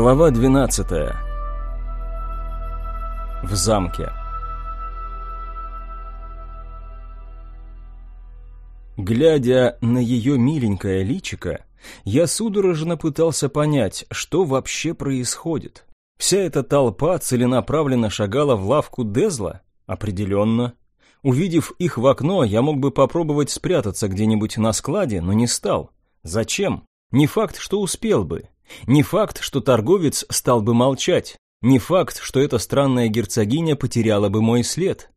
Глава 12. В замке. Глядя на ее миленькое личико, я судорожно пытался понять, что вообще происходит. Вся эта толпа целенаправленно шагала в лавку Дезла? Определенно. Увидев их в окно, я мог бы попробовать спрятаться где-нибудь на складе, но не стал. Зачем? Не факт, что успел бы. Не факт, что торговец стал бы молчать. Не факт, что эта странная герцогиня потеряла бы мой след.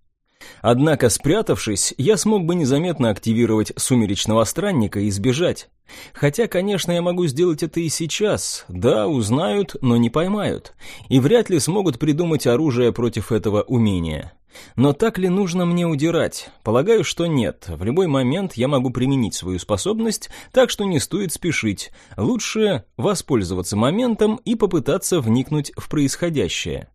Однако, спрятавшись, я смог бы незаметно активировать сумеречного странника и сбежать. Хотя, конечно, я могу сделать это и сейчас. Да, узнают, но не поймают. И вряд ли смогут придумать оружие против этого умения. Но так ли нужно мне удирать? Полагаю, что нет. В любой момент я могу применить свою способность, так что не стоит спешить. Лучше воспользоваться моментом и попытаться вникнуть в происходящее.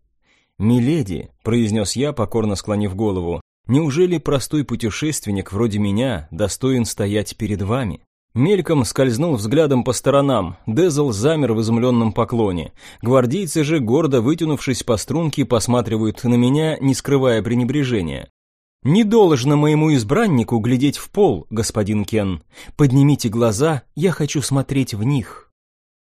«Миледи», — произнес я, покорно склонив голову, «неужели простой путешественник вроде меня достоин стоять перед вами?» Мельком скользнул взглядом по сторонам, Дезл замер в изумленном поклоне. Гвардейцы же, гордо вытянувшись по струнке, посматривают на меня, не скрывая пренебрежения. «Не должно моему избраннику глядеть в пол, господин Кен. Поднимите глаза, я хочу смотреть в них».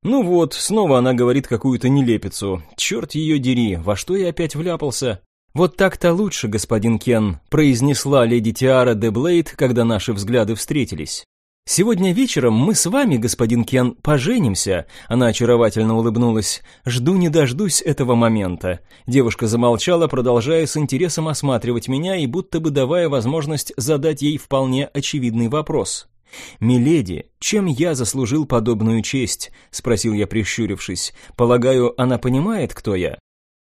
Ну вот, снова она говорит какую-то нелепицу. Черт ее дери, во что я опять вляпался? «Вот так-то лучше, господин Кен», — произнесла леди Тиара де Блейд, когда наши взгляды встретились. «Сегодня вечером мы с вами, господин Кен, поженимся», — она очаровательно улыбнулась. «Жду не дождусь этого момента». Девушка замолчала, продолжая с интересом осматривать меня и будто бы давая возможность задать ей вполне очевидный вопрос. «Миледи, чем я заслужил подобную честь?» — спросил я, прищурившись. «Полагаю, она понимает, кто я?»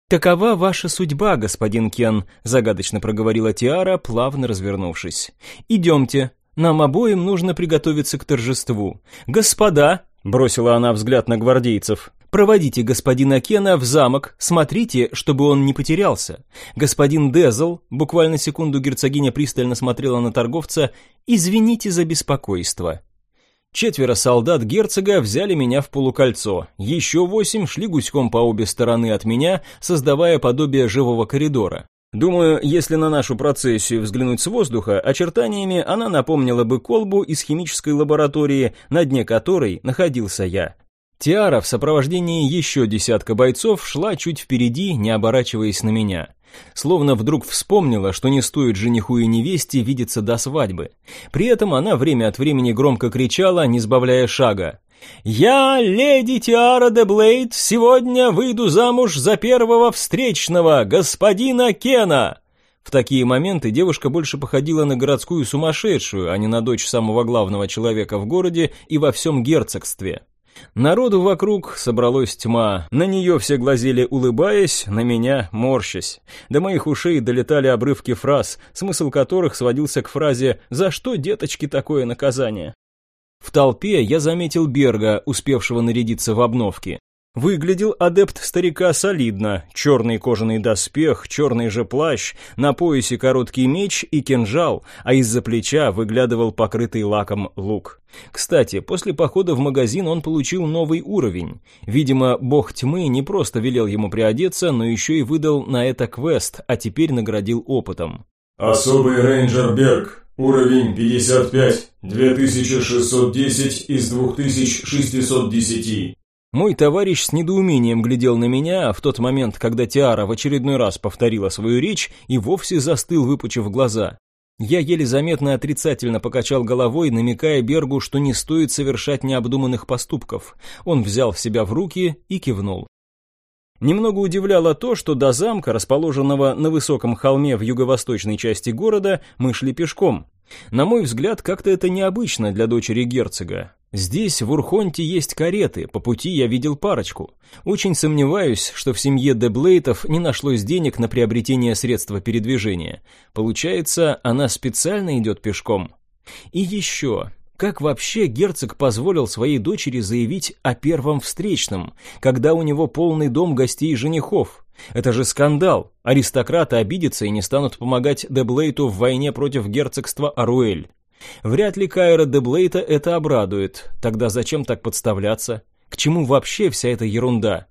«Такова ваша судьба, господин Кен», — загадочно проговорила Тиара, плавно развернувшись. «Идемте, нам обоим нужно приготовиться к торжеству. Господа, бросила она взгляд на гвардейцев. Проводите господина Кена в замок, смотрите, чтобы он не потерялся. Господин Дезл, буквально секунду герцогиня пристально смотрела на торговца, извините за беспокойство. Четверо солдат герцога взяли меня в полукольцо. Еще восемь шли гуськом по обе стороны от меня, создавая подобие живого коридора. Думаю, если на нашу процессию взглянуть с воздуха, очертаниями она напомнила бы колбу из химической лаборатории, на дне которой находился я. Тиара в сопровождении еще десятка бойцов шла чуть впереди, не оборачиваясь на меня. Словно вдруг вспомнила, что не стоит жениху и невесте видеться до свадьбы. При этом она время от времени громко кричала, не сбавляя шага. «Я, леди Тиара де Блейд, сегодня выйду замуж за первого встречного, господина Кена!» В такие моменты девушка больше походила на городскую сумасшедшую, а не на дочь самого главного человека в городе и во всем герцогстве. Народу вокруг собралась тьма. На нее все глазели, улыбаясь, на меня морщась. До моих ушей долетали обрывки фраз, смысл которых сводился к фразе «За что, деточки, такое наказание?». В толпе я заметил Берга, успевшего нарядиться в обновке. Выглядел адепт старика солидно. Черный кожаный доспех, черный же плащ, на поясе короткий меч и кинжал, а из-за плеча выглядывал покрытый лаком лук. Кстати, после похода в магазин он получил новый уровень. Видимо, бог тьмы не просто велел ему приодеться, но еще и выдал на это квест, а теперь наградил опытом. «Особый рейнджер Берг. Уровень 55. 2610 из 2610. Мой товарищ с недоумением глядел на меня, а в тот момент, когда Тиара в очередной раз повторила свою речь и вовсе застыл, выпучив глаза. Я еле заметно отрицательно покачал головой, намекая Бергу, что не стоит совершать необдуманных поступков. Он взял себя в руки и кивнул. Немного удивляло то, что до замка, расположенного на высоком холме в юго-восточной части города, мы шли пешком. На мой взгляд, как-то это необычно для дочери герцога. Здесь, в Урхонте, есть кареты, по пути я видел парочку. Очень сомневаюсь, что в семье Деблейтов не нашлось денег на приобретение средства передвижения. Получается, она специально идет пешком. И еще, как вообще герцог позволил своей дочери заявить о первом встречном, когда у него полный дом гостей и женихов? Это же скандал. Аристократы обидятся и не станут помогать Деблейту в войне против герцогства Аруэль. Вряд ли Кайра Деблейта это обрадует. Тогда зачем так подставляться? К чему вообще вся эта ерунда?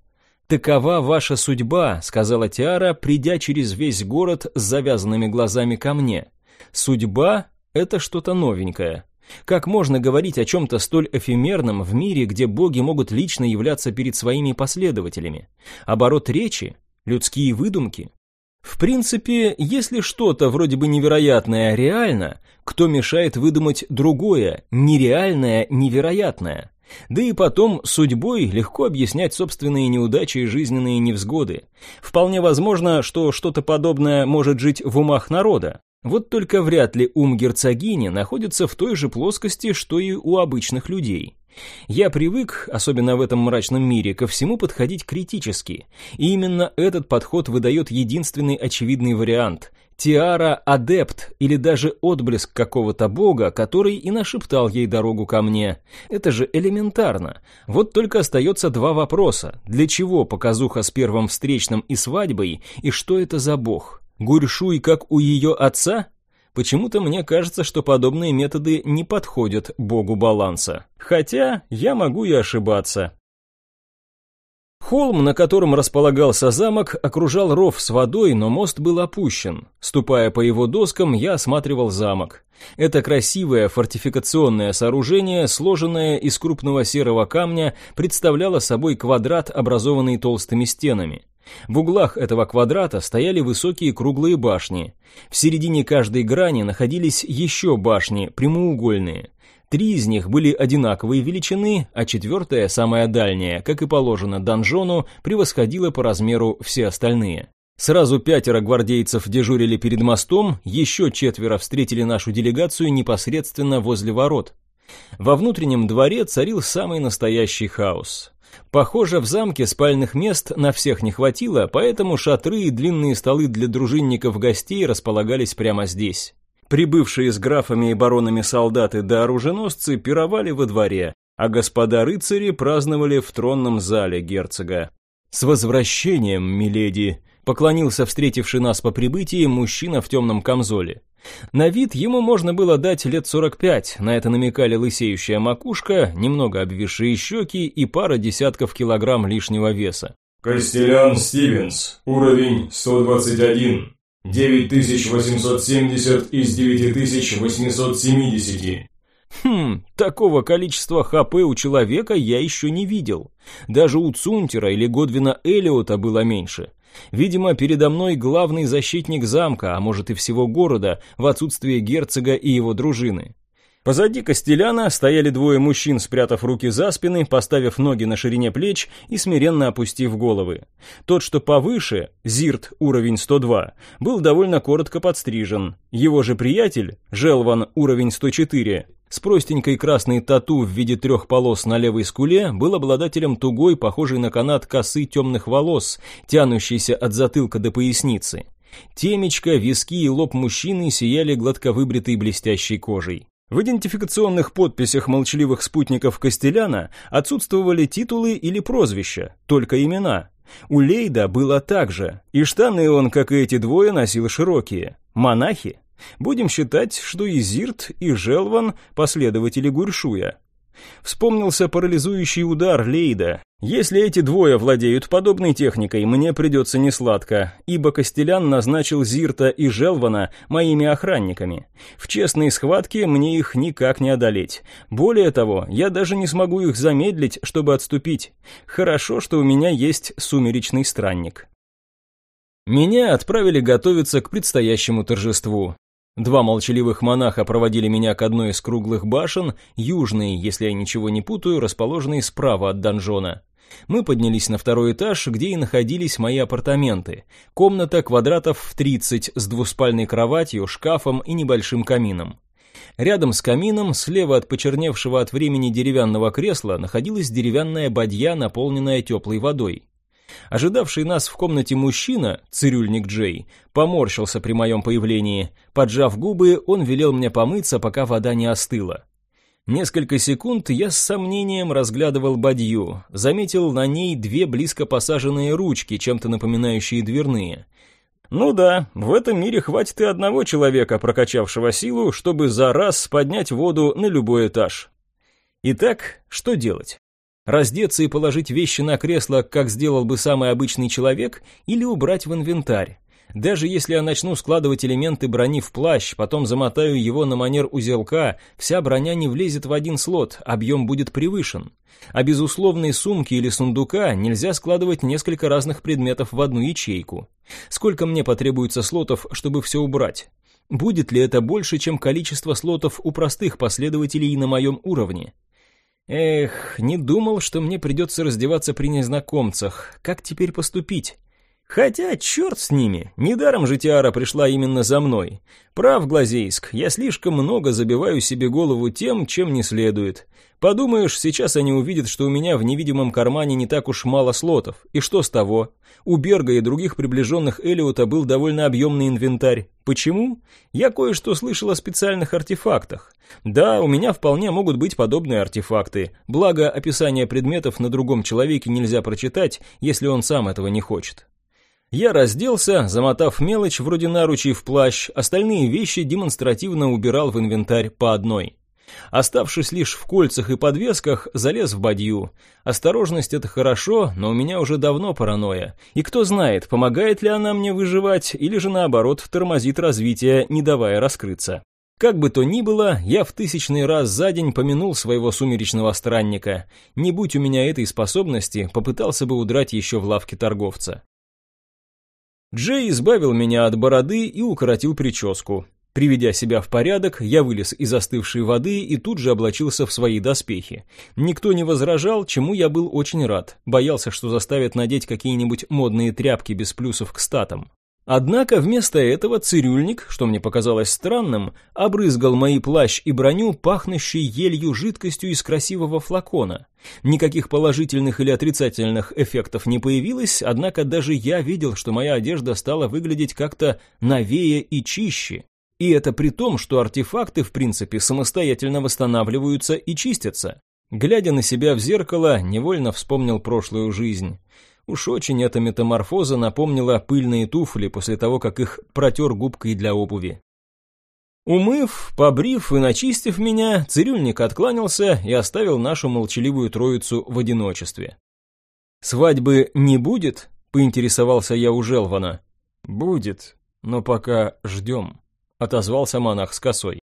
«Такова ваша судьба», — сказала Тиара, придя через весь город с завязанными глазами ко мне. «Судьба — это что-то новенькое. Как можно говорить о чем-то столь эфемерном в мире, где боги могут лично являться перед своими последователями? Оборот речи? Людские выдумки? В принципе, если что-то вроде бы невероятное реально, кто мешает выдумать другое, нереальное, невероятное? Да и потом судьбой легко объяснять собственные неудачи и жизненные невзгоды. Вполне возможно, что что-то подобное может жить в умах народа. Вот только вряд ли ум герцогини находится в той же плоскости, что и у обычных людей. Я привык, особенно в этом мрачном мире, ко всему подходить критически. И именно этот подход выдает единственный очевидный вариант Тиара-адепт или даже отблеск какого-то бога, который и нашептал ей дорогу ко мне. Это же элементарно. Вот только остается два вопроса. Для чего показуха с первым встречным и свадьбой, и что это за бог? Гурьшуй, как у ее отца? Почему-то мне кажется, что подобные методы не подходят богу баланса. Хотя я могу и ошибаться. Холм, на котором располагался замок, окружал ров с водой, но мост был опущен. Ступая по его доскам, я осматривал замок. Это красивое фортификационное сооружение, сложенное из крупного серого камня, представляло собой квадрат, образованный толстыми стенами. В углах этого квадрата стояли высокие круглые башни. В середине каждой грани находились еще башни, прямоугольные. Три из них были одинаковой величины, а четвертая, самая дальняя, как и положено донжону, превосходила по размеру все остальные. Сразу пятеро гвардейцев дежурили перед мостом, еще четверо встретили нашу делегацию непосредственно возле ворот. Во внутреннем дворе царил самый настоящий хаос. Похоже, в замке спальных мест на всех не хватило, поэтому шатры и длинные столы для дружинников гостей располагались прямо здесь. Прибывшие с графами и баронами солдаты да оруженосцы пировали во дворе, а господа рыцари праздновали в тронном зале герцога. «С возвращением, миледи!» — поклонился встретивший нас по прибытии мужчина в темном камзоле. На вид ему можно было дать лет 45, на это намекали лысеющая макушка, немного обвисшие щеки и пара десятков килограмм лишнего веса. Костелян Стивенс, уровень 121. 9870 из 9870. Хм, такого количества ХП у человека я еще не видел. Даже у Цунтера или Годвина Элиота было меньше. Видимо, передо мной главный защитник замка, а может и всего города, в отсутствие герцога и его дружины. Позади Костеляна стояли двое мужчин, спрятав руки за спины, поставив ноги на ширине плеч и смиренно опустив головы. Тот, что повыше, Зирт, уровень 102, был довольно коротко подстрижен. Его же приятель, Желван, уровень 104, с простенькой красной тату в виде трех полос на левой скуле был обладателем тугой, похожей на канат косы темных волос, тянущейся от затылка до поясницы. Темечко, виски и лоб мужчины сияли гладко выбритой блестящей кожей. В идентификационных подписях молчаливых спутников Костеляна отсутствовали титулы или прозвища, только имена. У Лейда было так же, и штаны он, как и эти двое, носил широкие. Монахи? Будем считать, что и Зирт, и Желван – последователи Гуршуя. Вспомнился парализующий удар Лейда. Если эти двое владеют подобной техникой, мне придется несладко, ибо Костелян назначил Зирта и Желвана моими охранниками. В честной схватке мне их никак не одолеть. Более того, я даже не смогу их замедлить, чтобы отступить. Хорошо, что у меня есть сумеречный странник. Меня отправили готовиться к предстоящему торжеству. Два молчаливых монаха проводили меня к одной из круглых башен, южной, если я ничего не путаю, расположенной справа от донжона. Мы поднялись на второй этаж, где и находились мои апартаменты. Комната квадратов в 30 с двуспальной кроватью, шкафом и небольшим камином. Рядом с камином, слева от почерневшего от времени деревянного кресла, находилась деревянная бадья, наполненная теплой водой. Ожидавший нас в комнате мужчина, цирюльник Джей, поморщился при моем появлении. Поджав губы, он велел мне помыться, пока вода не остыла. Несколько секунд я с сомнением разглядывал бадью, заметил на ней две близко посаженные ручки, чем-то напоминающие дверные. Ну да, в этом мире хватит и одного человека, прокачавшего силу, чтобы за раз поднять воду на любой этаж. Итак, что делать? Раздеться и положить вещи на кресло, как сделал бы самый обычный человек, или убрать в инвентарь? Даже если я начну складывать элементы брони в плащ, потом замотаю его на манер узелка, вся броня не влезет в один слот, объем будет превышен. А без условной сумки или сундука нельзя складывать несколько разных предметов в одну ячейку. Сколько мне потребуется слотов, чтобы все убрать? Будет ли это больше, чем количество слотов у простых последователей на моем уровне? Эх, не думал, что мне придется раздеваться при незнакомцах. Как теперь поступить? Хотя, черт с ними, недаром же Тиара пришла именно за мной. Прав, Глазейск, я слишком много забиваю себе голову тем, чем не следует. Подумаешь, сейчас они увидят, что у меня в невидимом кармане не так уж мало слотов. И что с того? У Берга и других приближенных Элиота был довольно объемный инвентарь. Почему? Я кое-что слышал о специальных артефактах. Да, у меня вполне могут быть подобные артефакты, благо описание предметов на другом человеке нельзя прочитать, если он сам этого не хочет. Я разделся, замотав мелочь вроде наручей в плащ, остальные вещи демонстративно убирал в инвентарь по одной. Оставшись лишь в кольцах и подвесках, залез в бадью. Осторожность — это хорошо, но у меня уже давно паранойя. И кто знает, помогает ли она мне выживать, или же наоборот тормозит развитие, не давая раскрыться. Как бы то ни было, я в тысячный раз за день помянул своего сумеречного странника. Не будь у меня этой способности, попытался бы удрать еще в лавке торговца. Джей избавил меня от бороды и укоротил прическу. Приведя себя в порядок, я вылез из остывшей воды и тут же облачился в свои доспехи. Никто не возражал, чему я был очень рад. Боялся, что заставят надеть какие-нибудь модные тряпки без плюсов к статам. Однако вместо этого цирюльник, что мне показалось странным, обрызгал мои плащ и броню, пахнущей елью жидкостью из красивого флакона. Никаких положительных или отрицательных эффектов не появилось, однако даже я видел, что моя одежда стала выглядеть как-то новее и чище. И это при том, что артефакты, в принципе, самостоятельно восстанавливаются и чистятся. Глядя на себя в зеркало, невольно вспомнил прошлую жизнь. Уж очень эта метаморфоза напомнила пыльные туфли после того, как их протер губкой для обуви. Умыв, побрив и начистив меня, цирюльник откланялся и оставил нашу молчаливую троицу в одиночестве. «Свадьбы не будет?» — поинтересовался я у Желвана. «Будет, но пока ждем», — отозвался монах с косой.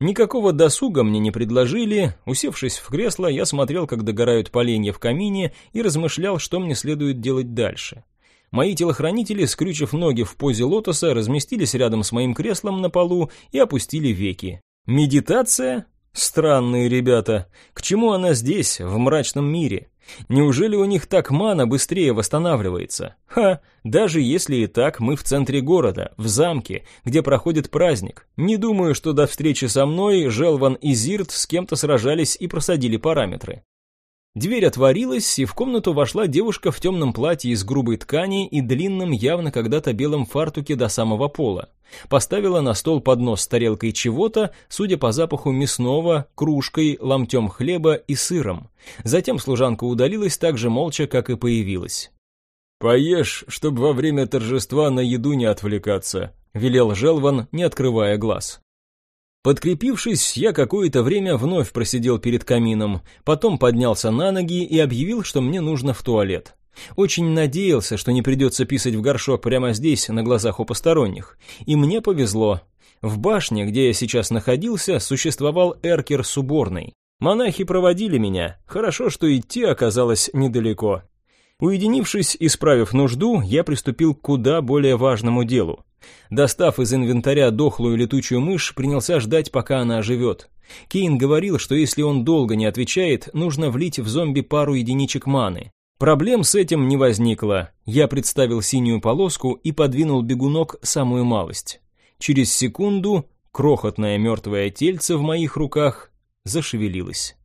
Никакого досуга мне не предложили. Усевшись в кресло, я смотрел, как догорают поленья в камине и размышлял, что мне следует делать дальше. Мои телохранители, скрючив ноги в позе лотоса, разместились рядом с моим креслом на полу и опустили веки. Медитация? Странные ребята. К чему она здесь, в мрачном мире? Неужели у них так мана быстрее восстанавливается? Ха, даже если и так, мы в центре города, в замке, где проходит праздник. Не думаю, что до встречи со мной Желван и Зирт с кем-то сражались и просадили параметры. Дверь отворилась, и в комнату вошла девушка в темном платье из грубой ткани и длинном, явно когда-то белом фартуке до самого пола. Поставила на стол поднос с тарелкой чего-то, судя по запаху мясного, кружкой, ломтем хлеба и сыром. Затем служанка удалилась так же молча, как и появилась. «Поешь, чтобы во время торжества на еду не отвлекаться», — велел Желван, не открывая глаз. Подкрепившись, я какое-то время вновь просидел перед камином, потом поднялся на ноги и объявил, что мне нужно в туалет. Очень надеялся, что не придется писать в горшок прямо здесь, на глазах у посторонних. И мне повезло. В башне, где я сейчас находился, существовал эркер с уборной. Монахи проводили меня. Хорошо, что идти оказалось недалеко. Уединившись и справив нужду, я приступил к куда более важному делу. Достав из инвентаря дохлую летучую мышь, принялся ждать, пока она оживет. Кейн говорил, что если он долго не отвечает, нужно влить в зомби пару единичек маны. Проблем с этим не возникло. Я представил синюю полоску и подвинул бегунок самую малость. Через секунду крохотное мертвое тельце в моих руках зашевелилось.